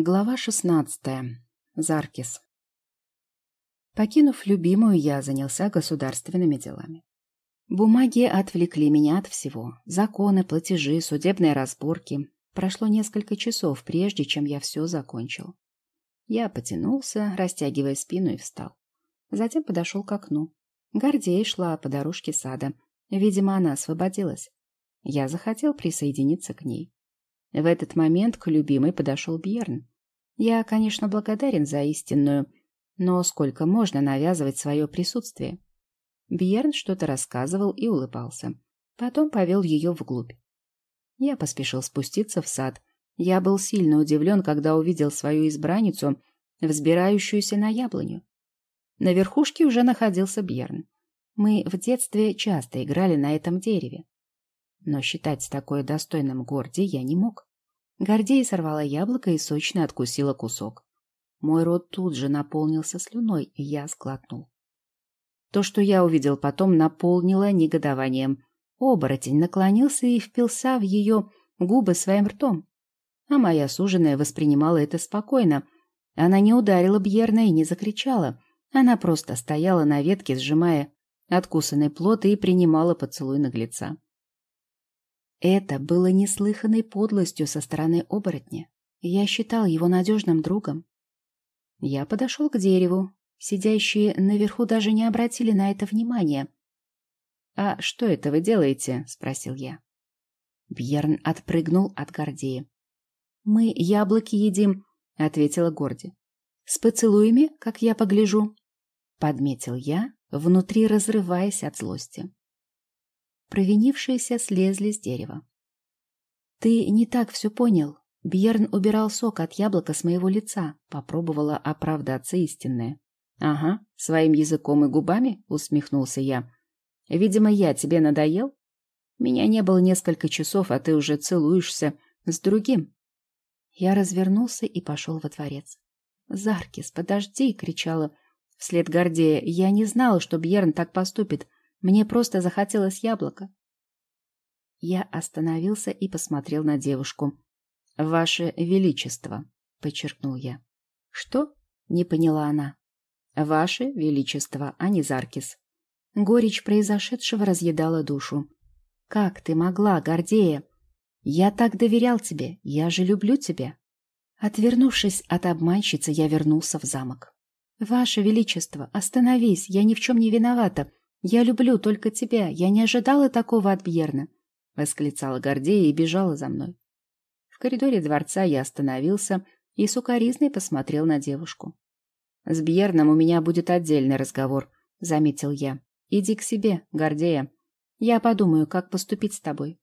Глава шестнадцатая. Заркис. Покинув любимую, я занялся государственными делами. Бумаги отвлекли меня от всего. Законы, платежи, судебные разборки. Прошло несколько часов, прежде чем я все закончил. Я потянулся, растягивая спину, и встал. Затем подошел к окну. Гордей шла по дорожке сада. Видимо, она освободилась. Я захотел присоединиться к ней. В этот момент к любимой подошел Бьерн. Я, конечно, благодарен за истинную, но сколько можно навязывать свое присутствие? Бьерн что-то рассказывал и улыбался. Потом повел ее вглубь. Я поспешил спуститься в сад. Я был сильно удивлен, когда увидел свою избранницу, взбирающуюся на яблоню. На верхушке уже находился Бьерн. Мы в детстве часто играли на этом дереве но считать такое достойным Горди я не мог. Гордея сорвала яблоко и сочно откусила кусок. Мой рот тут же наполнился слюной, и я сглотнул. То, что я увидел потом, наполнило негодованием. Оборотень наклонился и впился в ее губы своим ртом. А моя суженая воспринимала это спокойно. Она не ударила Бьерна и не закричала. Она просто стояла на ветке, сжимая откусанный плод и принимала поцелуй наглеца. Это было неслыханной подлостью со стороны оборотня. Я считал его надежным другом. Я подошел к дереву. Сидящие наверху даже не обратили на это внимания. «А что это вы делаете?» — спросил я. Бьерн отпрыгнул от Гордея. «Мы яблоки едим», — ответила Горди. «С поцелуями, как я погляжу», — подметил я, внутри разрываясь от злости. Провинившиеся слезли с дерева. «Ты не так все понял. Бьерн убирал сок от яблока с моего лица», — попробовала оправдаться истинная. «Ага, своим языком и губами?» — усмехнулся я. «Видимо, я тебе надоел? Меня не было несколько часов, а ты уже целуешься с другим». Я развернулся и пошел во дворец. «Заркис, подожди!» — кричала вслед Гордея. «Я не знала, что Бьерн так поступит. Мне просто захотелось яблоко. Я остановился и посмотрел на девушку. «Ваше Величество», — подчеркнул я. «Что?» — не поняла она. «Ваше Величество, а не Заркис». Горечь произошедшего разъедала душу. «Как ты могла, Гордея? Я так доверял тебе, я же люблю тебя». Отвернувшись от обманщицы, я вернулся в замок. «Ваше Величество, остановись, я ни в чем не виновата. «Я люблю только тебя. Я не ожидала такого от Бьерна», — восклицала Гордея и бежала за мной. В коридоре дворца я остановился и сукоризной посмотрел на девушку. «С Бьерном у меня будет отдельный разговор», — заметил я. «Иди к себе, Гордея. Я подумаю, как поступить с тобой».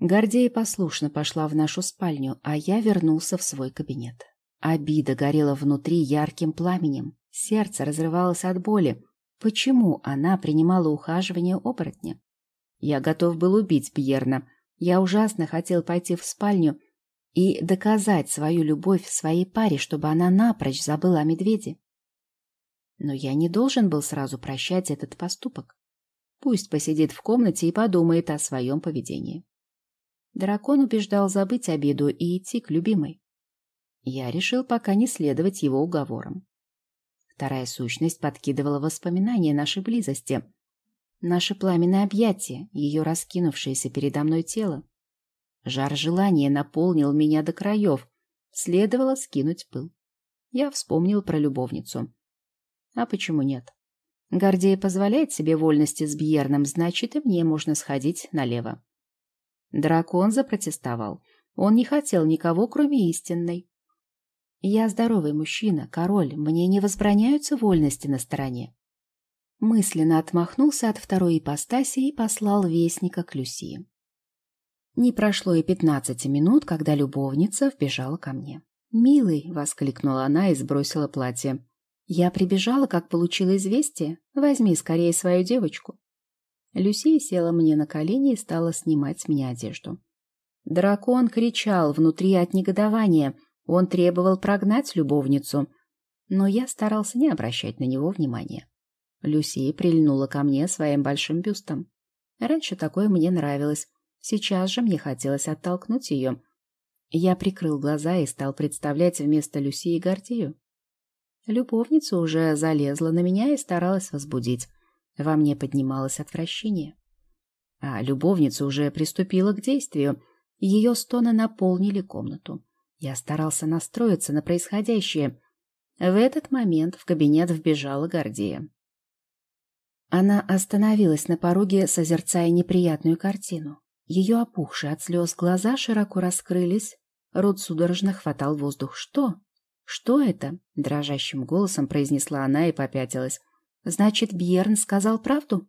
Гордея послушно пошла в нашу спальню, а я вернулся в свой кабинет. Обида горела внутри ярким пламенем. Сердце разрывалось от боли. Почему она принимала ухаживание оборотня? Я готов был убить Пьерна. Я ужасно хотел пойти в спальню и доказать свою любовь своей паре, чтобы она напрочь забыла о медведе. Но я не должен был сразу прощать этот поступок. Пусть посидит в комнате и подумает о своем поведении. Дракон убеждал забыть обиду и идти к любимой. Я решил пока не следовать его уговорам. Вторая сущность подкидывала воспоминания нашей близости. Наше пламенное объятие, ее раскинувшееся передо мной тело. Жар желания наполнил меня до краев. Следовало скинуть пыл. Я вспомнил про любовницу. А почему нет? Гордея позволяет себе вольности с Бьерном, значит, и мне можно сходить налево. Дракон запротестовал. Он не хотел никого, кроме истинной. Я здоровый мужчина, король, мне не возбраняются вольности на стороне. Мысленно отмахнулся от второй ипостаси и послал вестника к Люсии. Не прошло и пятнадцати минут, когда любовница вбежала ко мне. «Милый!» — воскликнула она и сбросила платье. «Я прибежала, как получила известие. Возьми скорее свою девочку». Люсия села мне на колени и стала снимать с меня одежду. Дракон кричал внутри от негодования — он требовал прогнать любовницу, но я старался не обращать на него внимания. Люси прильнула ко мне своим большим бюстом. Раньше такое мне нравилось, сейчас же мне хотелось оттолкнуть ее. Я прикрыл глаза и стал представлять вместо Люси и Гордею. Любовница уже залезла на меня и старалась возбудить. Во мне поднималось отвращение. А любовница уже приступила к действию. Ее стоны наполнили комнату. Я старался настроиться на происходящее. В этот момент в кабинет вбежала Гордея. Она остановилась на пороге, созерцая неприятную картину. Ее опухшие от слез глаза широко раскрылись, рот судорожно хватал воздух. «Что? Что это?» — дрожащим голосом произнесла она и попятилась. «Значит, Бьерн сказал правду?»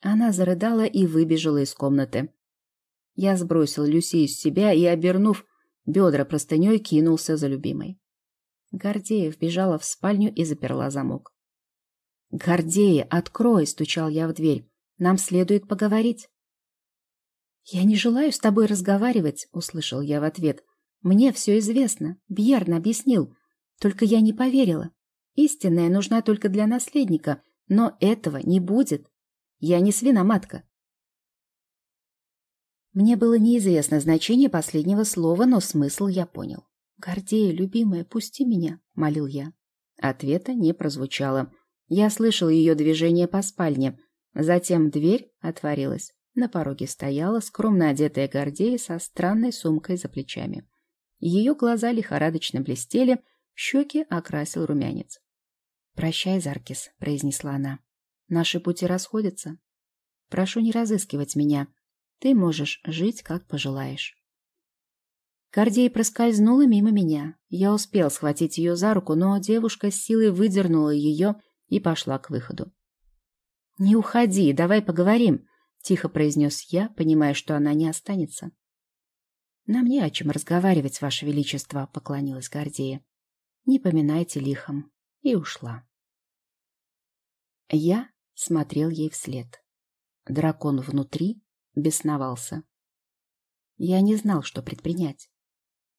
Она зарыдала и выбежала из комнаты. Я сбросил Люси из себя и, обернув бедра простыней, кинулся за любимой. Гордеев бежала в спальню и заперла замок. «Гордея, открой!» — стучал я в дверь. «Нам следует поговорить». «Я не желаю с тобой разговаривать», — услышал я в ответ. «Мне все известно. Бьерн объяснил. Только я не поверила. Истинная нужна только для наследника, но этого не будет. Я не свиноматка». Мне было неизвестно значение последнего слова, но смысл я понял. «Гордея, любимая, пусти меня», — молил я. Ответа не прозвучало. Я слышал ее движение по спальне. Затем дверь отворилась. На пороге стояла скромно одетая Гордея со странной сумкой за плечами. Ее глаза лихорадочно блестели, щеки окрасил румянец. «Прощай, Заркис», — произнесла она. «Наши пути расходятся. Прошу не разыскивать меня. Ты можешь жить, как пожелаешь». Гордей проскользнула мимо меня. Я успел схватить ее за руку, но девушка с силой выдернула ее и пошла к выходу. «Не уходи, давай поговорим», — тихо произнес я, понимая, что она не останется. «Нам не о чем разговаривать, Ваше Величество», — поклонилась Гордея. «Не поминайте лихом». И ушла. Я смотрел ей вслед. Дракон внутри бесновался. Я не знал, что предпринять.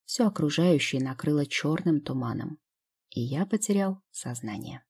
Все окружающее накрыло черным туманом, и я потерял сознание.